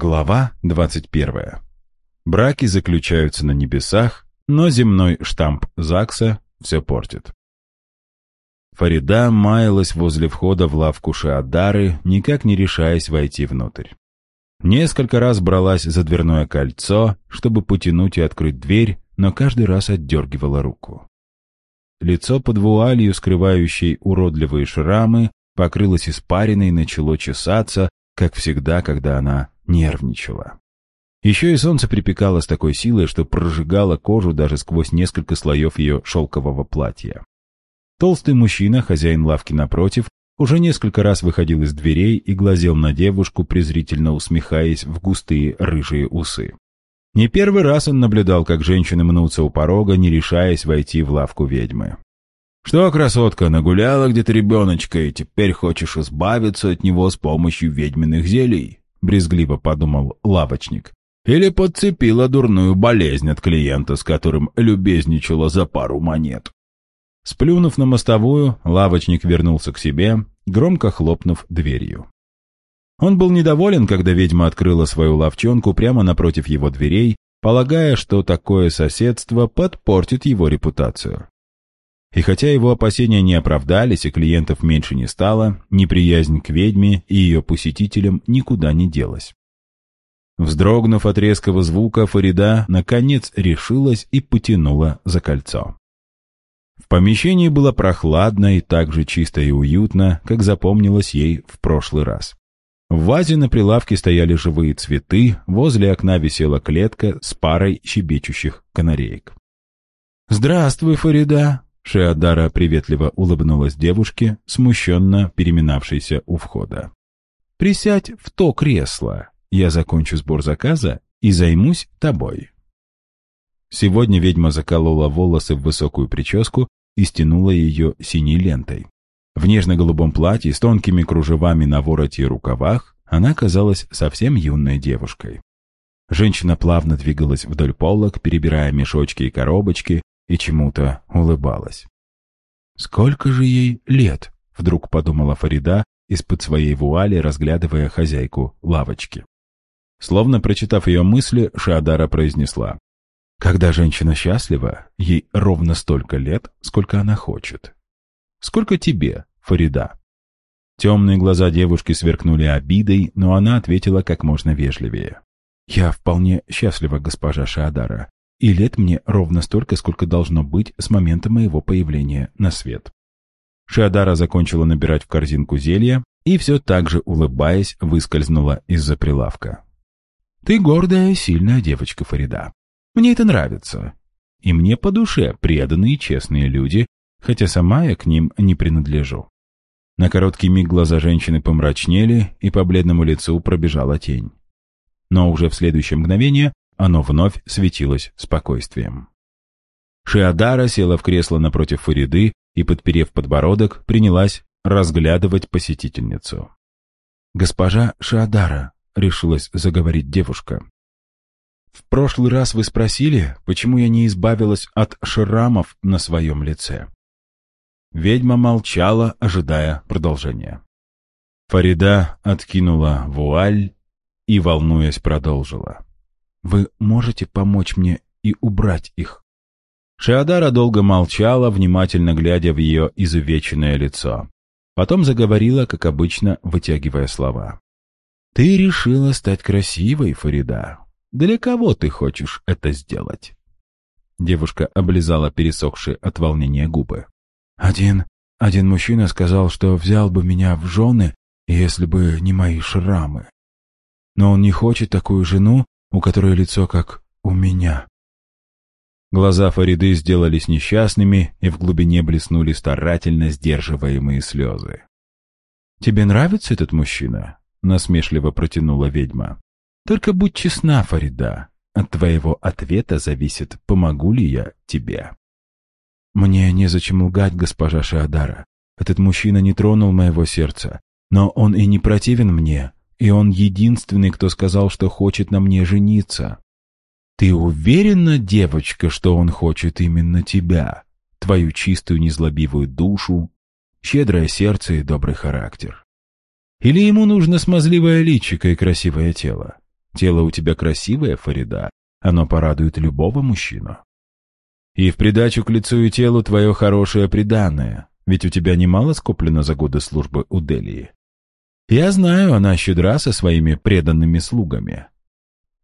Глава 21. Браки заключаются на небесах, но земной штамп ЗАГСа все портит. Фарида маялась возле входа в лавку Шаадары, никак не решаясь войти внутрь. Несколько раз бралась за дверное кольцо, чтобы потянуть и открыть дверь, но каждый раз отдергивала руку. Лицо под вуалью, скрывающей уродливые шрамы, покрылось испариной и начало чесаться, как всегда, когда она нервничала. Еще и солнце припекало с такой силой, что прожигало кожу даже сквозь несколько слоев ее шелкового платья. Толстый мужчина, хозяин лавки напротив, уже несколько раз выходил из дверей и глазел на девушку, презрительно усмехаясь в густые рыжие усы. Не первый раз он наблюдал, как женщины мнутся у порога, не решаясь войти в лавку ведьмы. «Что, красотка, нагуляла где-то ребеночка, и теперь хочешь избавиться от него с помощью ведьминых зелий?» — брезгливо подумал лавочник. «Или подцепила дурную болезнь от клиента, с которым любезничала за пару монет». Сплюнув на мостовую, лавочник вернулся к себе, громко хлопнув дверью. Он был недоволен, когда ведьма открыла свою лавчонку прямо напротив его дверей, полагая, что такое соседство подпортит его репутацию. И хотя его опасения не оправдались и клиентов меньше не стало, неприязнь к ведьме и ее посетителям никуда не делась. Вздрогнув от резкого звука, Фарида наконец решилась и потянула за кольцо. В помещении было прохладно и так же чисто и уютно, как запомнилось ей в прошлый раз. В вазе на прилавке стояли живые цветы, возле окна висела клетка с парой щебечущих канареек. «Здравствуй, Фарида!» Шеодара приветливо улыбнулась девушке, смущенно переминавшейся у входа. «Присядь в то кресло. Я закончу сбор заказа и займусь тобой». Сегодня ведьма заколола волосы в высокую прическу и стянула ее синей лентой. В нежно-голубом платье с тонкими кружевами на вороте и рукавах она казалась совсем юной девушкой. Женщина плавно двигалась вдоль полок, перебирая мешочки и коробочки, и чему-то улыбалась. «Сколько же ей лет?» — вдруг подумала Фарида, из-под своей вуали разглядывая хозяйку лавочки. Словно прочитав ее мысли, Шадара произнесла. «Когда женщина счастлива, ей ровно столько лет, сколько она хочет. Сколько тебе, Фарида?» Темные глаза девушки сверкнули обидой, но она ответила как можно вежливее. «Я вполне счастлива, госпожа Шадара и лет мне ровно столько, сколько должно быть с момента моего появления на свет. Шиадара закончила набирать в корзинку зелья и все так же, улыбаясь, выскользнула из-за прилавка. «Ты гордая, сильная девочка, Фарида. Мне это нравится. И мне по душе преданные честные люди, хотя сама я к ним не принадлежу». На короткий миг глаза женщины помрачнели, и по бледному лицу пробежала тень. Но уже в следующее мгновение оно вновь светилось спокойствием. Шиадара села в кресло напротив Фариды и, подперев подбородок, принялась разглядывать посетительницу. «Госпожа Шиадара», — решилась заговорить девушка. «В прошлый раз вы спросили, почему я не избавилась от шрамов на своем лице?» Ведьма молчала, ожидая продолжения. Фарида откинула вуаль и, волнуясь, продолжила. Вы можете помочь мне и убрать их?» Шиадара долго молчала, внимательно глядя в ее изувеченное лицо. Потом заговорила, как обычно, вытягивая слова. «Ты решила стать красивой, Фарида. Для кого ты хочешь это сделать?» Девушка облизала пересохшие от волнения губы. «Один, один мужчина сказал, что взял бы меня в жены, если бы не мои шрамы. Но он не хочет такую жену, у которой лицо как у меня. Глаза Фариды сделались несчастными, и в глубине блеснули старательно сдерживаемые слезы. «Тебе нравится этот мужчина?» — насмешливо протянула ведьма. «Только будь честна, Фарида. От твоего ответа зависит, помогу ли я тебе». «Мне незачем лгать, госпожа Шиадара. Этот мужчина не тронул моего сердца, но он и не противен мне, и он единственный, кто сказал, что хочет на мне жениться. Ты уверена, девочка, что он хочет именно тебя, твою чистую незлобивую душу, щедрое сердце и добрый характер? Или ему нужно смазливое личико и красивое тело? Тело у тебя красивое, Фарида. Оно порадует любого мужчину. И в придачу к лицу и телу твое хорошее приданное, ведь у тебя немало скоплено за годы службы у Делии. Я знаю, она щедра со своими преданными слугами.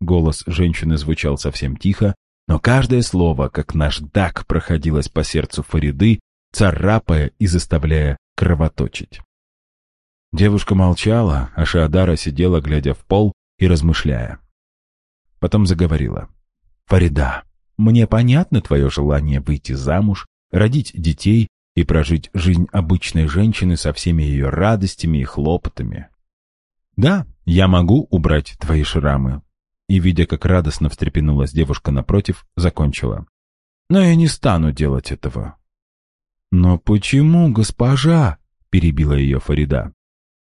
Голос женщины звучал совсем тихо, но каждое слово, как наждак, проходилось по сердцу Фариды, царапая и заставляя кровоточить. Девушка молчала, а Шаадара сидела, глядя в пол и размышляя. Потом заговорила. «Фарида, мне понятно твое желание выйти замуж, родить детей и прожить жизнь обычной женщины со всеми ее радостями и хлопотами. Да, я могу убрать твои шрамы. И, видя, как радостно встрепенулась девушка напротив, закончила. Но я не стану делать этого. Но почему, госпожа? Перебила ее Фарида.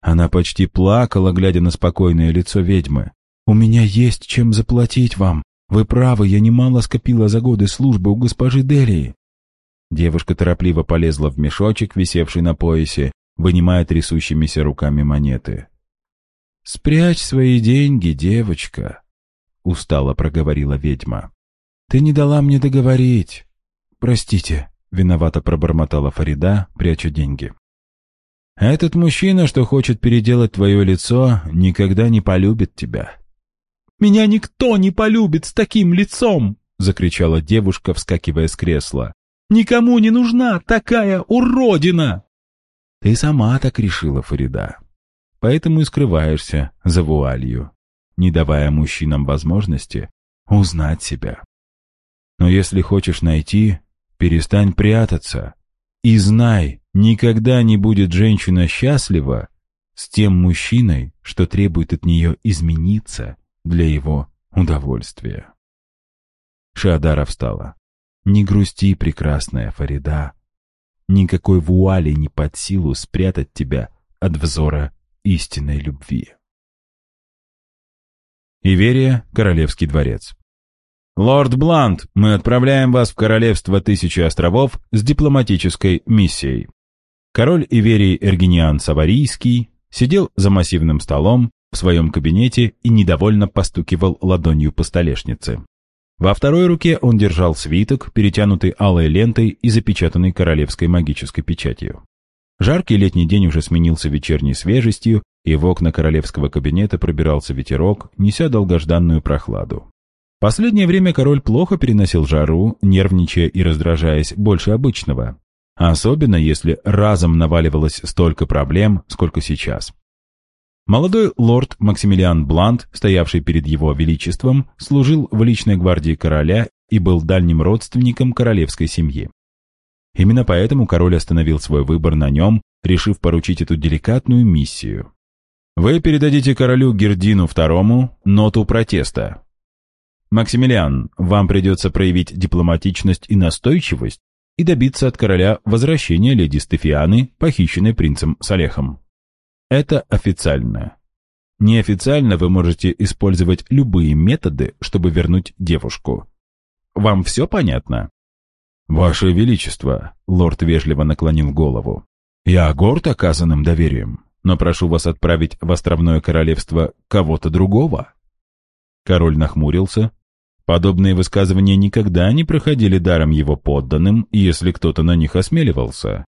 Она почти плакала, глядя на спокойное лицо ведьмы. «У меня есть чем заплатить вам. Вы правы, я немало скопила за годы службы у госпожи Делии». Девушка торопливо полезла в мешочек, висевший на поясе, вынимая трясущимися руками монеты. «Спрячь свои деньги, девочка», — устало проговорила ведьма. «Ты не дала мне договорить». «Простите», — виновато пробормотала Фарида, пряча деньги. «Этот мужчина, что хочет переделать твое лицо, никогда не полюбит тебя. Меня никто не полюбит с таким лицом!» — закричала девушка, вскакивая с кресла. «Никому не нужна такая уродина!» «Ты сама так решила, Фарида. Поэтому и скрываешься за вуалью, не давая мужчинам возможности узнать себя. Но если хочешь найти, перестань прятаться и знай, никогда не будет женщина счастлива с тем мужчиной, что требует от нее измениться для его удовольствия. Шадара встала. «Не грусти, прекрасная Фарида. Никакой вуали не под силу спрятать тебя от взора истинной любви». Иверия, Королевский дворец. «Лорд Блант, мы отправляем вас в Королевство Тысячи Островов с дипломатической миссией». Король Иверии Эргениан Саварийский сидел за массивным столом, в своем кабинете и недовольно постукивал ладонью по столешнице. Во второй руке он держал свиток, перетянутый алой лентой и запечатанный королевской магической печатью. Жаркий летний день уже сменился вечерней свежестью, и в окна королевского кабинета пробирался ветерок, неся долгожданную прохладу. Последнее время король плохо переносил жару, нервничая и раздражаясь больше обычного. Особенно, если разом наваливалось столько проблем, сколько сейчас. Молодой лорд Максимилиан Блант, стоявший перед его величеством, служил в личной гвардии короля и был дальним родственником королевской семьи. Именно поэтому король остановил свой выбор на нем, решив поручить эту деликатную миссию. Вы передадите королю Гердину II ноту протеста. Максимилиан, вам придется проявить дипломатичность и настойчивость и добиться от короля возвращения леди Стефианы, похищенной принцем Салехом. Это официально. Неофициально вы можете использовать любые методы, чтобы вернуть девушку. Вам все понятно? Ваше Величество, лорд вежливо наклонил голову. Я горд оказанным доверием, но прошу вас отправить в Островное Королевство кого-то другого. Король нахмурился. Подобные высказывания никогда не проходили даром его подданным, если кто-то на них осмеливался.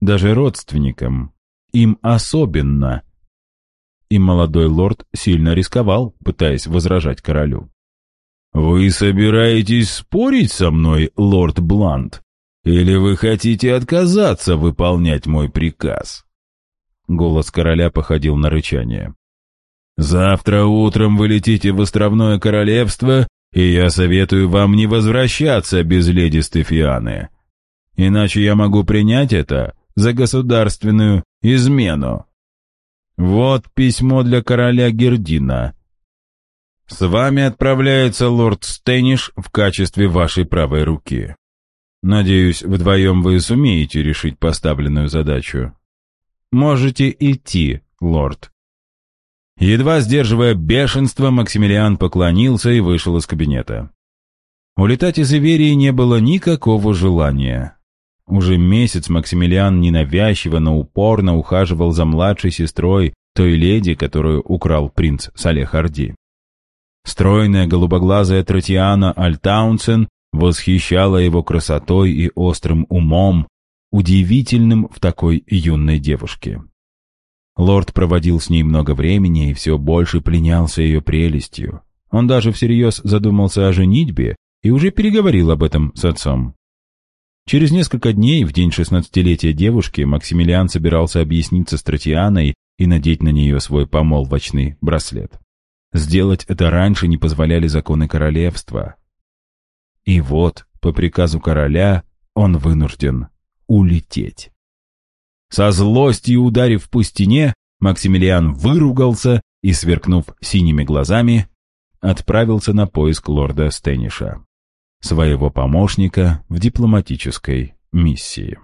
Даже родственникам, им особенно. И молодой лорд сильно рисковал, пытаясь возражать королю. «Вы собираетесь спорить со мной, лорд Блант? Или вы хотите отказаться выполнять мой приказ?» Голос короля походил на рычание. «Завтра утром вы летите в островное королевство, и я советую вам не возвращаться без леди Стефианы. Иначе я могу принять это за государственную измену. Вот письмо для короля Гердина. С вами отправляется лорд Стэниш в качестве вашей правой руки. Надеюсь, вдвоем вы сумеете решить поставленную задачу. Можете идти, лорд. Едва сдерживая бешенство, Максимилиан поклонился и вышел из кабинета. Улетать из Иверии не было никакого желания. Уже месяц Максимилиан ненавязчиво, но упорно ухаживал за младшей сестрой той леди, которую украл принц Салех Орди. Стройная голубоглазая Тротиана Альтаунсен восхищала его красотой и острым умом, удивительным в такой юной девушке. Лорд проводил с ней много времени и все больше пленялся ее прелестью. Он даже всерьез задумался о женитьбе и уже переговорил об этом с отцом. Через несколько дней, в день шестнадцатилетия девушки, Максимилиан собирался объясниться с Тротианой и надеть на нее свой помолвочный браслет. Сделать это раньше не позволяли законы королевства. И вот, по приказу короля, он вынужден улететь. Со злостью ударив по стене, Максимилиан выругался и, сверкнув синими глазами, отправился на поиск лорда Стениша, своего помощника в дипломатической миссии.